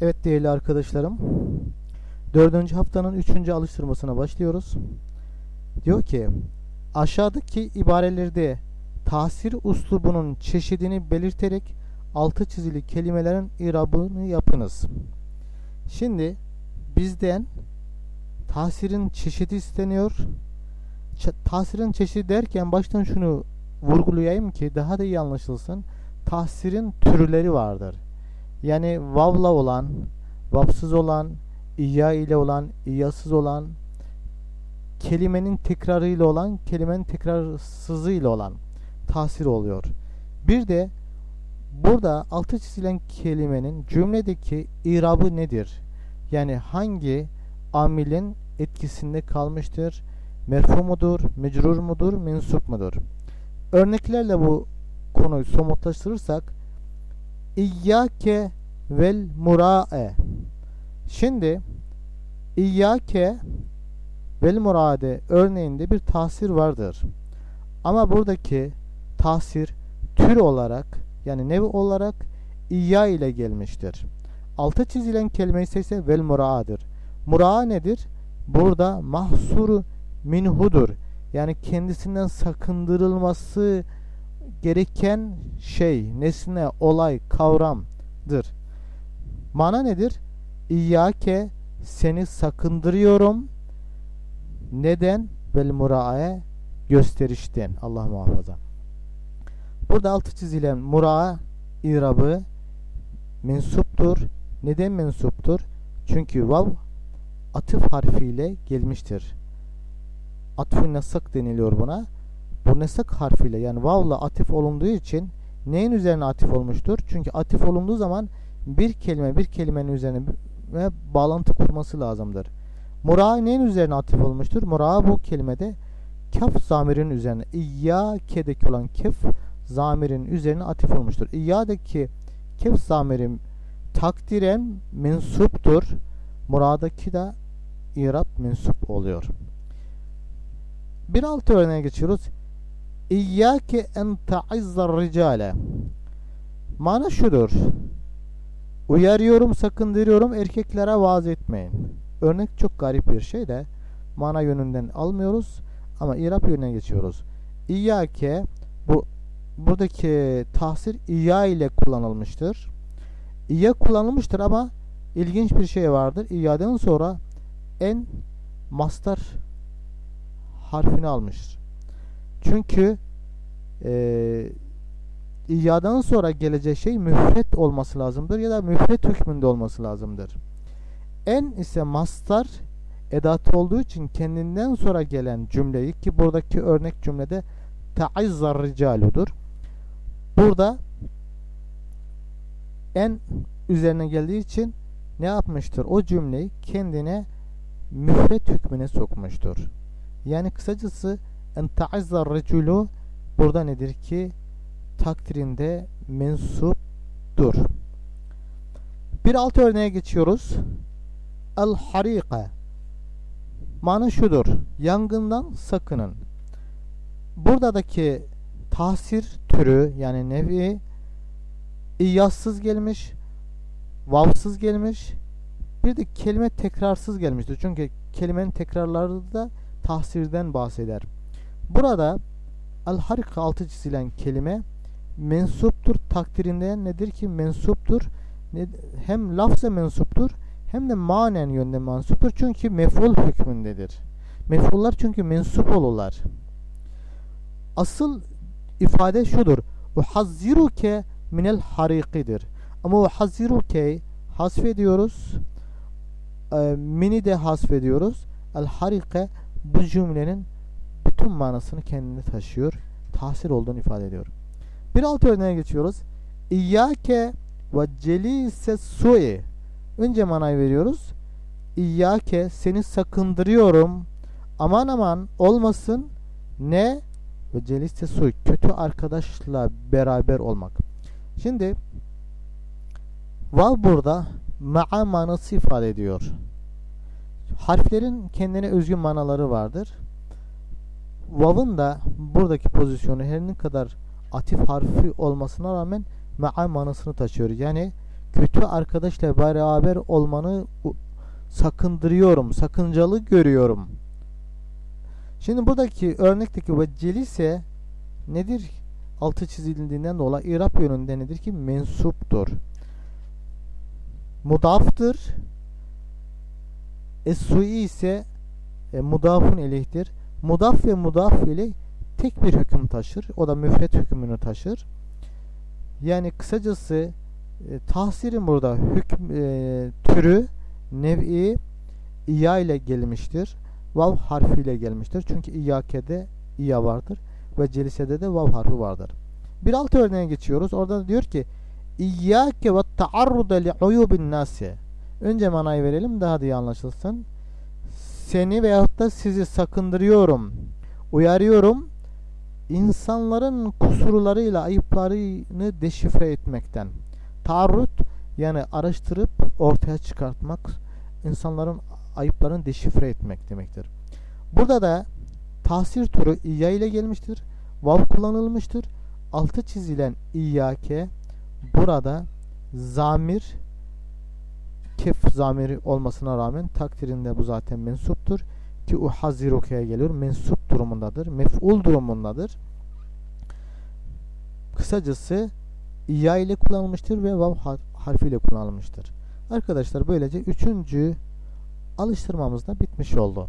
Evet değerli arkadaşlarım. Dördüncü haftanın üçüncü alıştırmasına başlıyoruz. Diyor ki aşağıdaki ibarelerde tahsir uslubunun çeşidini belirterek altı çizili kelimelerin irabını yapınız. Şimdi bizden tahsirin çeşidi isteniyor. Ç tahsirin çeşidi derken baştan şunu vurgulayayım ki daha da iyi anlaşılsın. Tahsirin türleri vardır. Yani vavla olan, vapsız olan, iya ile olan, iyasız olan, kelimenin tekrarı ile olan, kelimenin tekrarsızı ile olan tahsir oluyor. Bir de burada altı çizilen kelimenin cümledeki irabı nedir? Yani hangi amilin etkisinde kalmıştır? Merfu mudur, mecrur mudur, mensup mudur? Örneklerle bu konuyu somutlaştırırsak İyyâke vel mura'e Şimdi İyyâke vel murade örneğinde bir tahsir vardır. Ama buradaki tahsir tür olarak yani nevi olarak İyya ile gelmiştir. Altı çizilen kelime ise vel mura'adır. Mura'a nedir? Burada mahsuru minhudur. Yani kendisinden sakındırılması gereken şey, nesne, olay, kavramdır. Mana nedir? İyyake seni sakındırıyorum. Neden? Vel mura'e gösterişten. Allah muhafaza. Burada altı çizilen mura'a irabı mensuptur. Neden mensuptur? Çünkü vav atıf harfiyle gelmiştir. Atfü nesak deniliyor buna. Bu nesak harfiyle yani vavla atif olunduğu için neyin üzerine atif olmuştur? Çünkü atif olunduğu zaman bir kelime bir kelimenin üzerine ve bağlantı kurması lazımdır. Mura neyin üzerine atif olmuştur? Mura bu kelimede kaf zamirin üzerine İyyâke'deki olan kef zamirin üzerine atif olmuştur. İyyâdeki kef zamirin takdiren mensuptur. Muradaki de irab mensup oluyor. Bir altı örneğe geçiyoruz. İyyâke en ta'izzar ricale Mana şudur. Uyarıyorum, sakındırıyorum erkeklere vaaz etmeyin. Örnek çok garip bir şey de mana yönünden almıyoruz ama irap yönüne geçiyoruz. İyyâke bu buradaki tahsir İyya ile kullanılmıştır. İyya kullanılmıştır ama ilginç bir şey vardır. İyya'dan sonra en mastar harfini almıştır. Çünkü e, İyya'dan sonra gelecek şey müfret olması lazımdır ya da müfret hükmünde olması lazımdır. En ise mastar edatı olduğu için kendinden sonra gelen cümleyi ki buradaki örnek cümlede ta'izzar ricaludur. Burada en üzerine geldiği için ne yapmıştır? O cümleyi kendine müfret hükmüne sokmuştur. Yani kısacası en ta'izzar riculu burada nedir ki takdirinde mensuptur. Bir alt örneğe geçiyoruz. El harika Mana şudur. Yangından sakının. Buradaki tahsir türü yani nevi İyyazsız gelmiş, vavsız gelmiş, bir de kelime tekrarsız gelmiştir. Çünkü kelimenin tekrarları da tahsirden bahseder. Burada el-harika altı çizilen kelime mensuptur. Takdirinde nedir ki mensuptur? Hem lafza mensuptur hem de manen yönde mensuptur. Çünkü mef'ul hükmündedir. Mef'ullar çünkü mensup olurlar. Asıl ifade şudur. Uhazziruke minel harikidir. Ama uhazziruke hasfediyoruz. E, mini de hasfediyoruz. El harike bu cümlenin bütün manasını kendine taşıyor. Tahsil olduğunu ifade ediyor. Bir alt örneğe geçiyoruz. İyyake ve celise su'i. Önce manayı veriyoruz. İyyake seni sakındırıyorum. Aman aman olmasın. Ne? Ve celise su'i. Kötü arkadaşla beraber olmak. Şimdi vav burada ma'a manası ifade ediyor. Harflerin kendine özgü manaları vardır. Vav'ın da buradaki pozisyonu her ne kadar atif harfi olmasına rağmen ma'a manasını taşıyor. Yani kötü arkadaşla beraber olmanı sakındırıyorum, sakıncalı görüyorum. Şimdi buradaki örnekteki vecceli ise nedir? Altı çizildiğinden dolayı irap yönünde nedir ki? Mensuptur. Mudaftır. Es-sui ise e, mudafun ileyhtir. Mudaf ve mudaf ile tek bir hüküm taşır. O da müfret hükmünü taşır. Yani kısacası e, tahsirin burada hüküm e, türü nev'i iya ile gelmiştir. Vav harfiyle gelmiştir. Çünkü İyake'de iya vardır ve celisede de vav harfi vardır. Bir alt örneğe geçiyoruz. Orada da diyor ki İyyâke ve taarrude li uyubin nasi. Önce manayı verelim daha iyi anlaşılsın. Seni veyahut da sizi sakındırıyorum, uyarıyorum insanların kusurlarıyla ayıplarını deşifre etmekten. Taarrut yani araştırıp ortaya çıkartmak, insanların ayıplarını deşifre etmek demektir. Burada da tahsir turu İyya ile gelmiştir. Vav kullanılmıştır. Altı çizilen İyyake burada zamir kef zamiri olmasına rağmen takdirinde bu zaten mensuptur. Ki uhaziruka'ya geliyor. Mensup durumundadır. Mef'ul durumundadır. Kısacası İya ile kullanılmıştır ve vav harfiyle kullanılmıştır. Arkadaşlar böylece üçüncü alıştırmamız da bitmiş oldu.